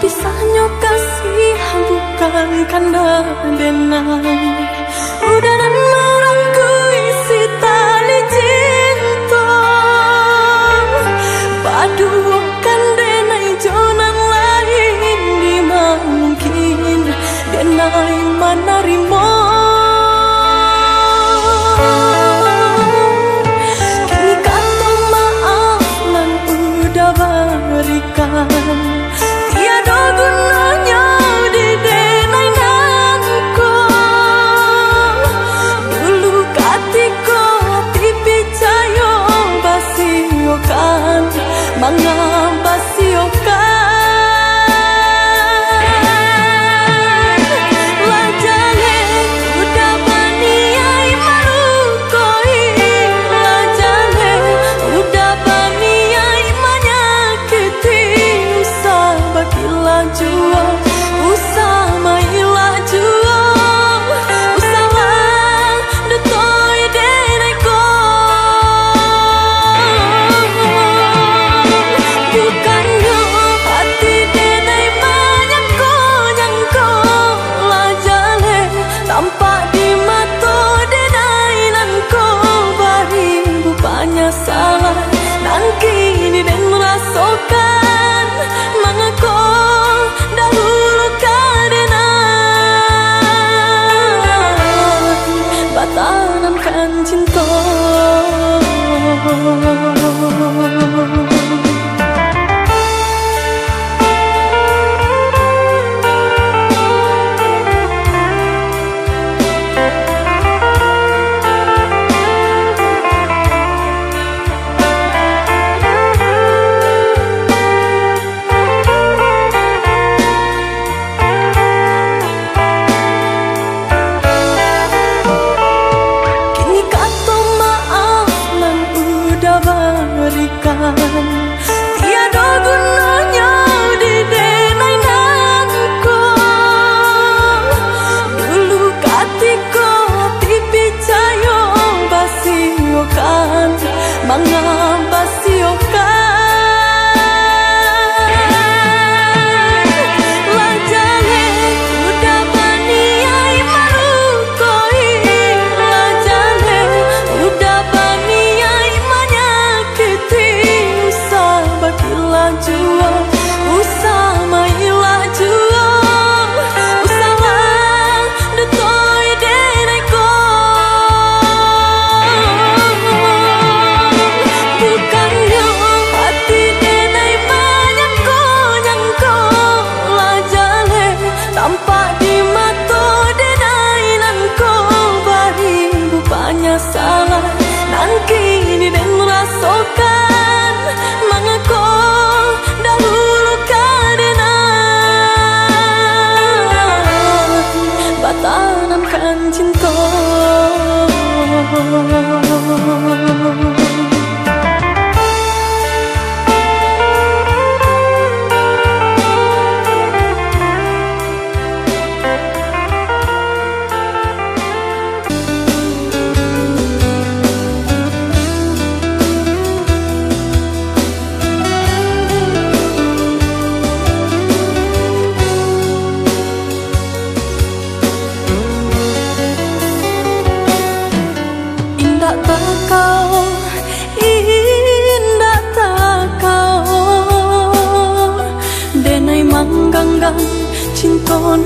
Pisahnya kasih bukan kanda denang Udaran merangku isi tali cinta. Padukan denai jonang lain dimungkin. Denai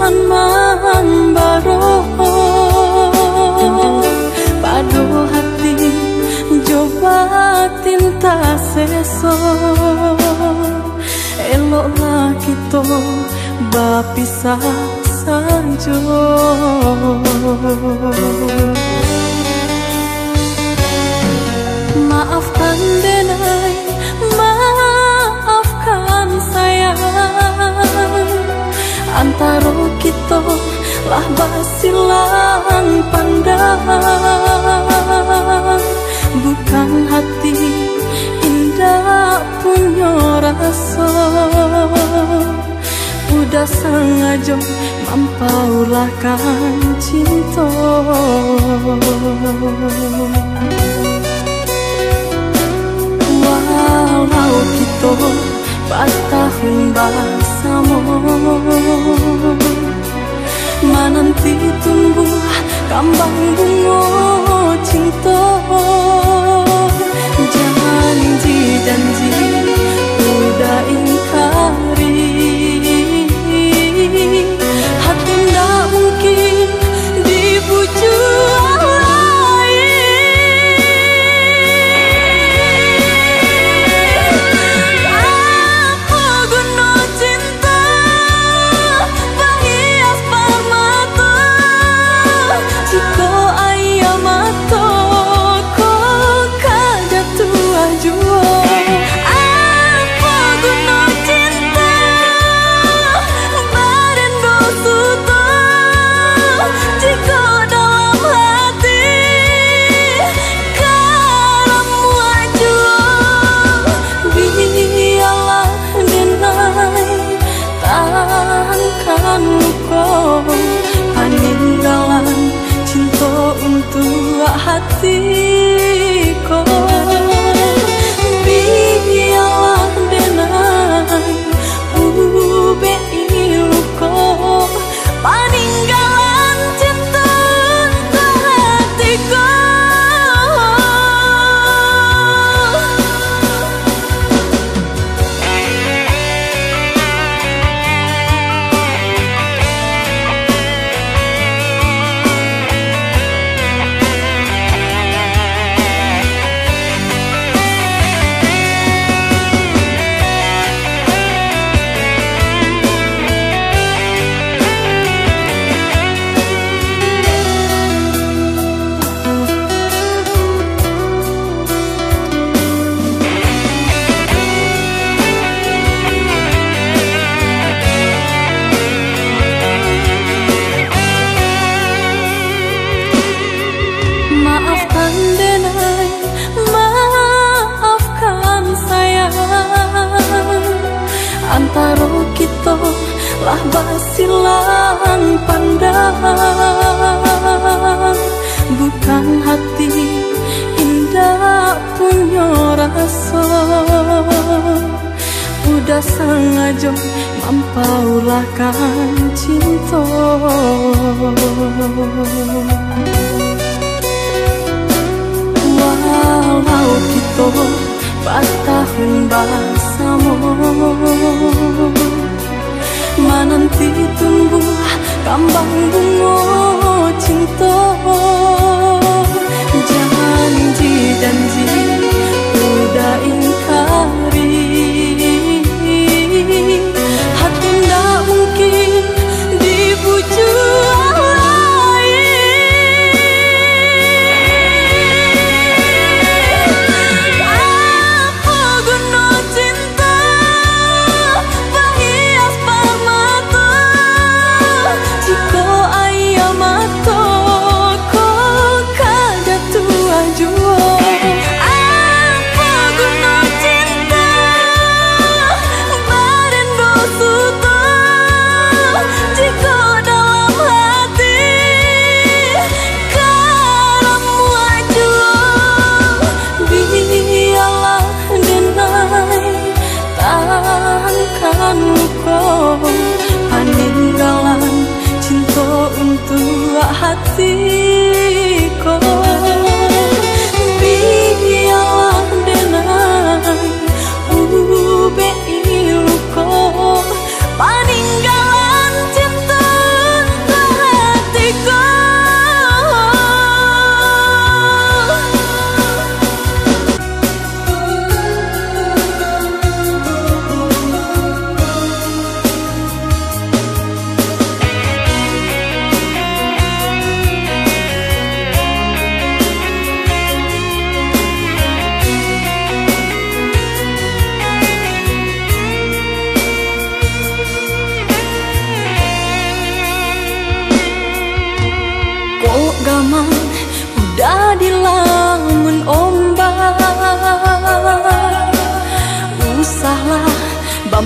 man man baro Padu hati coba tinta seso Eloklah kita bapisah sanjo Maafkan denai, maafkan sayang. Antara lah basilan pandang. Bukan hati indah punya rasa. Udah sengaja mampaulah kan cinta. Walau kita patah bersama Menanti tumbuh kambang bunga cinta Janji-janji udah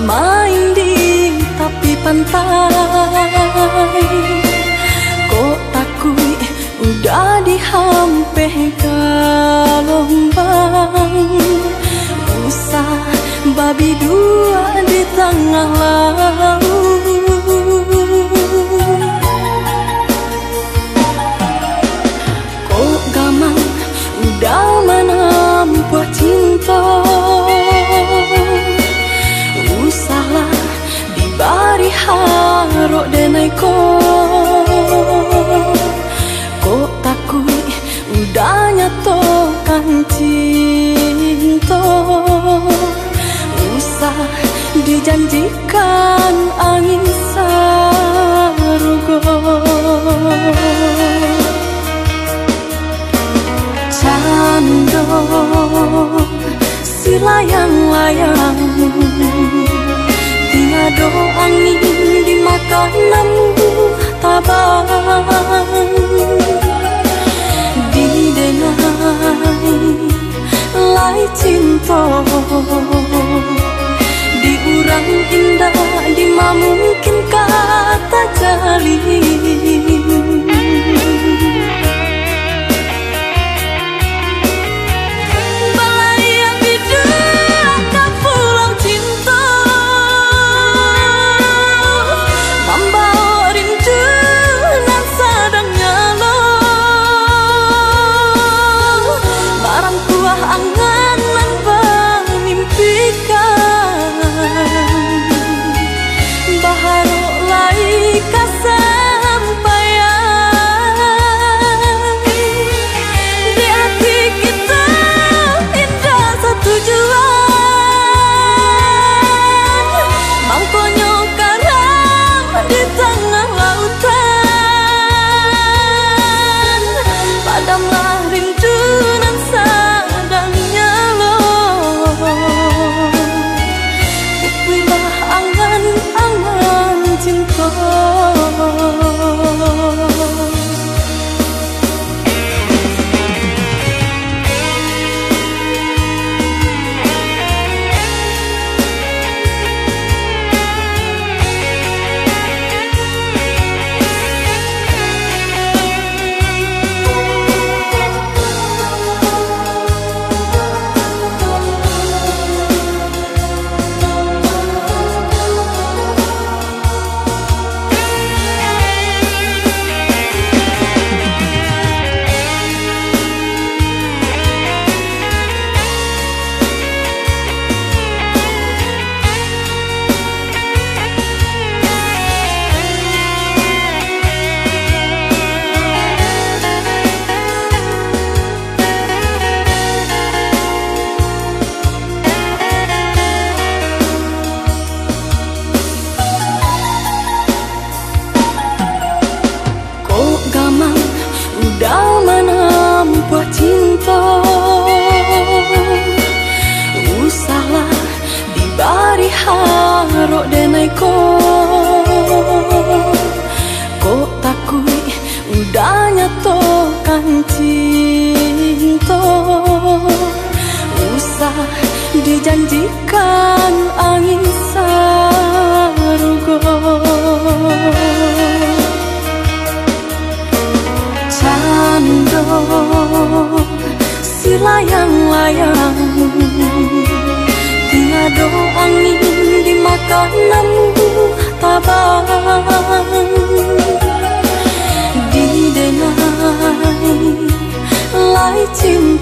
main di tepi pantai. Kok takui udah dihampe gelombang? Usah babi dua di tengah laut si layang-layang Tiada angin di makananmu tabang Didenai lai cinta Diurang indah di mungkin kata jalin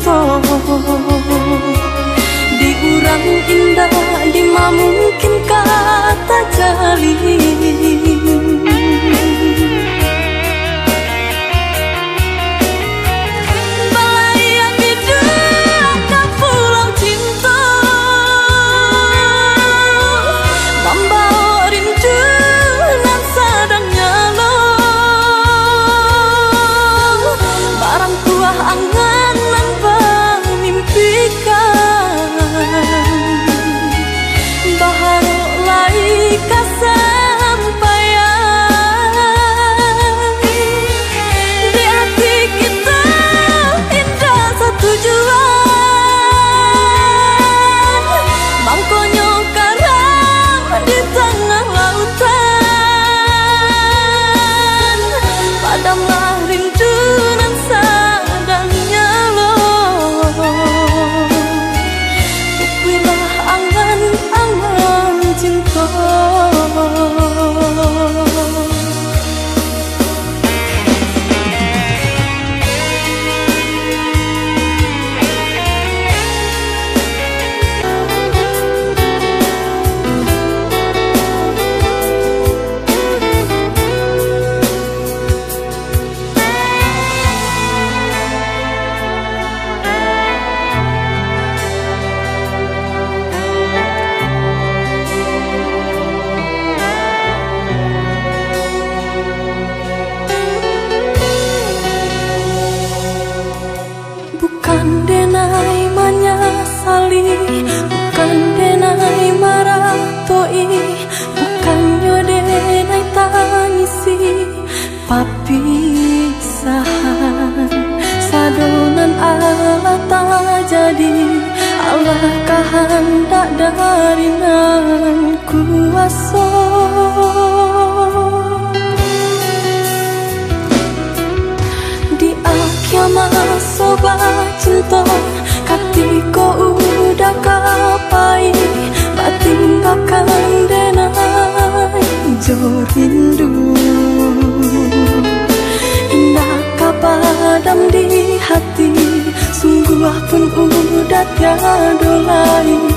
cinta Diurang indah di mungkin kata jalin to Kati ko udah kapai Batin bakal denai Jo rindu Indah kapadam di hati Sungguh pun udah tiada lain.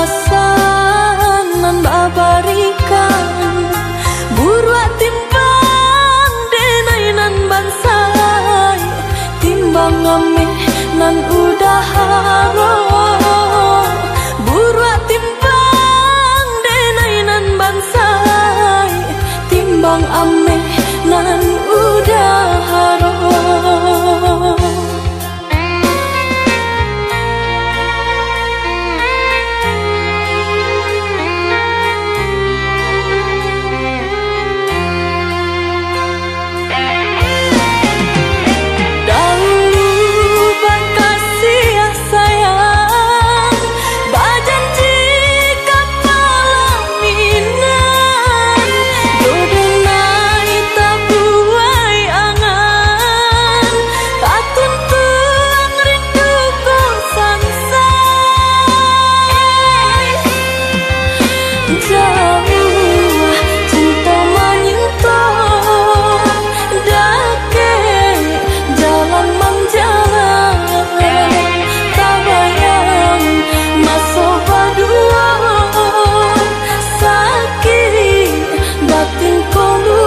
왔어. 公路